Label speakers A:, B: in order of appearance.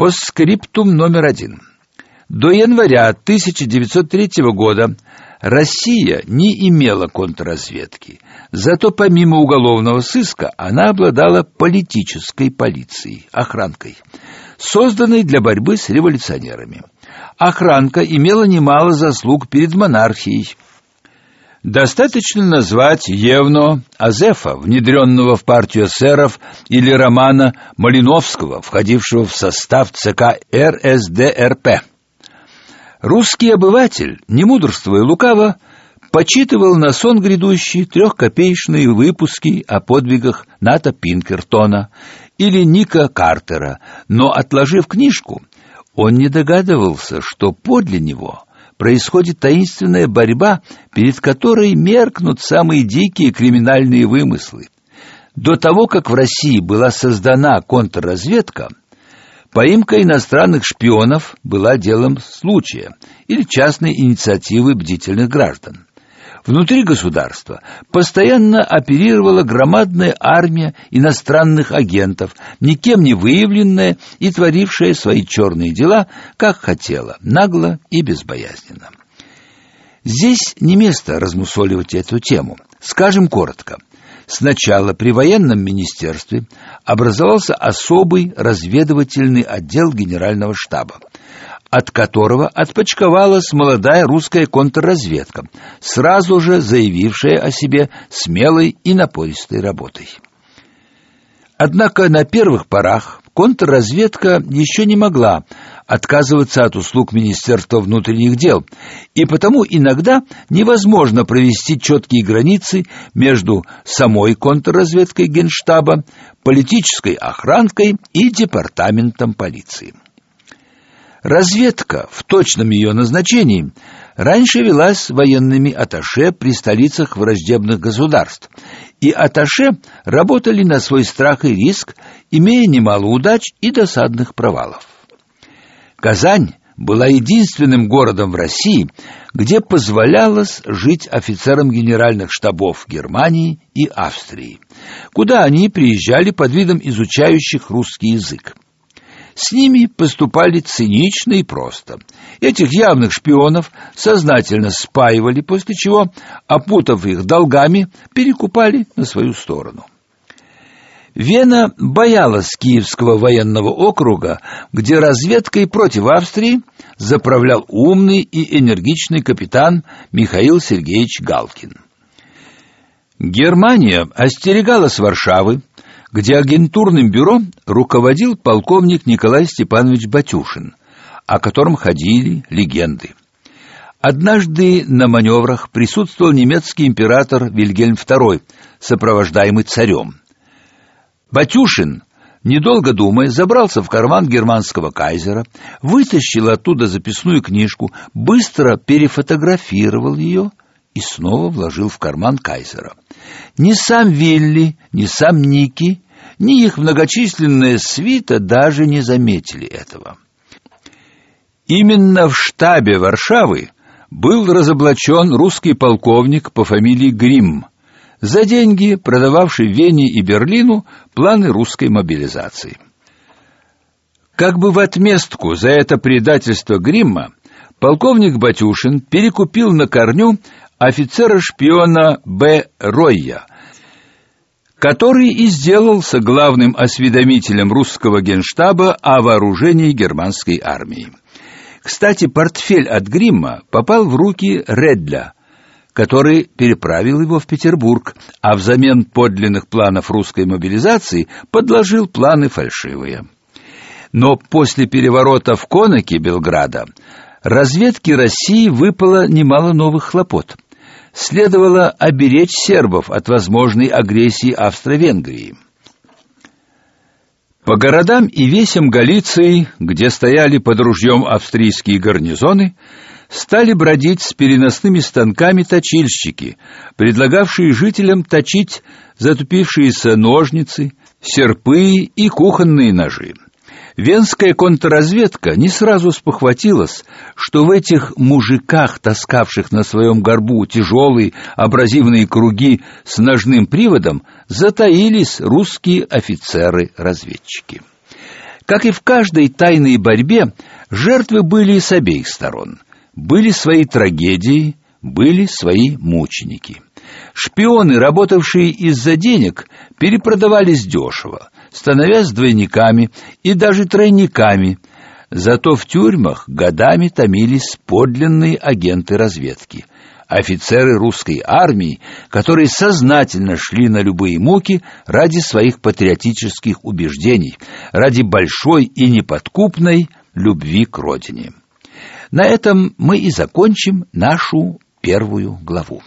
A: Постскриптум номер один. До января 1903 года Россия не имела контрразведки, зато помимо уголовного сыска она обладала политической полицией, охранкой, созданной для борьбы с революционерами. Охранка имела немало заслуг перед монархией. Достаточно назвать Евно Азефа, внедренного в партию эсеров, или Романа Малиновского, входившего в состав ЦК РСДРП. Русский обыватель, не мудрствуя лукаво, почитывал на сон грядущий трехкопеечные выпуски о подвигах Ната Пинкертона или Ника Картера, но, отложив книжку, он не догадывался, что подле него происходит таинственная борьба, перед которой меркнут самые дикие криминальные вымыслы. До того, как в России была создана контрразведка, Поимка иностранных шпионов была делом случая или частной инициативы бдительных граждан. Внутри государства постоянно оперировала громадная армия иностранных агентов, никем не выявленная и творившая свои черные дела, как хотела, нагло и безбоязненно. Здесь не место размусоливать эту тему. Скажем коротко – Сначала при военном министерстве образовался особый разведывательный отдел генерального штаба, от которого отпочковалась молодая русская контрразведка, сразу же заявившая о себе смелой и напористой работой. Однако на первых порах контрразведка еще не могла отказываться от услуг Министерства внутренних дел, и потому иногда невозможно провести четкие границы между самой контрразведкой Генштаба, политической охранкой и департаментом полиции. Разведка в точном ее назначении раньше велась военными атташе при столицах враждебных государств, и атташе работали на свой страх и риск, имея немало удач и досадных провалов. Казань была единственным городом в России, где позволялось жить офицерам генеральных штабов Германии и Австрии, куда они приезжали под видом изучающих русский язык. С ними поступали цинично и просто. Этих явных шпионов сознательно спаивали, после чего, опутав их долгами, перекупали на свою сторону. Вена боялась Киевского военного округа, где разведкой против Австрии заправлял умный и энергичный капитан Михаил Сергеевич Галкин. Германия остерегалась Варшавы, где агентурным бюро руководил полковник Николай Степанович Батюшин, о котором ходили легенды. Однажды на маневрах присутствовал немецкий император Вильгельм II, сопровождаемый царем. Батюшин, недолго думая, забрался в карман германского кайзера, вытащил оттуда записную книжку, быстро перефотографировал ее и снова вложил в карман кайзера. Ни сам Вилли, ни сам Ники, ни их многочисленная свита даже не заметили этого. Именно в штабе Варшавы был разоблачен русский полковник по фамилии Грим, за деньги продававший Вене и Берлину планы русской мобилизации. Как бы в отместку за это предательство Гримма, полковник Батюшин перекупил на корню офицера-шпиона Б. Ройя, который и сделался главным осведомителем русского генштаба о вооружении германской армии. Кстати, портфель от Гримма попал в руки Редля, который переправил его в Петербург, а взамен подлинных планов русской мобилизации подложил планы фальшивые. Но после переворота в Конаке Белграда разведке России выпало немало новых хлопот. Следовало оберечь сербов от возможной агрессии Австро-Венгрии. По городам и весям Галиции, где стояли под ружьем австрийские гарнизоны, стали бродить с переносными станками точильщики, предлагавшие жителям точить затупившиеся ножницы, серпы и кухонные ножи. Венская контрразведка не сразу спохватилась, что в этих мужиках, таскавших на своем горбу тяжелые абразивные круги с ножным приводом, затаились русские офицеры-разведчики. Как и в каждой тайной борьбе, жертвы были с обеих сторон. Были свои трагедии, были свои мученики. Шпионы, работавшие из-за денег, перепродавались дешево, становясь двойниками и даже тройниками. Зато в тюрьмах годами томились подлинные агенты разведки, офицеры русской армии, которые сознательно шли на любые муки ради своих патриотических убеждений, ради большой и неподкупной любви к родине. На этом мы и закончим нашу первую главу.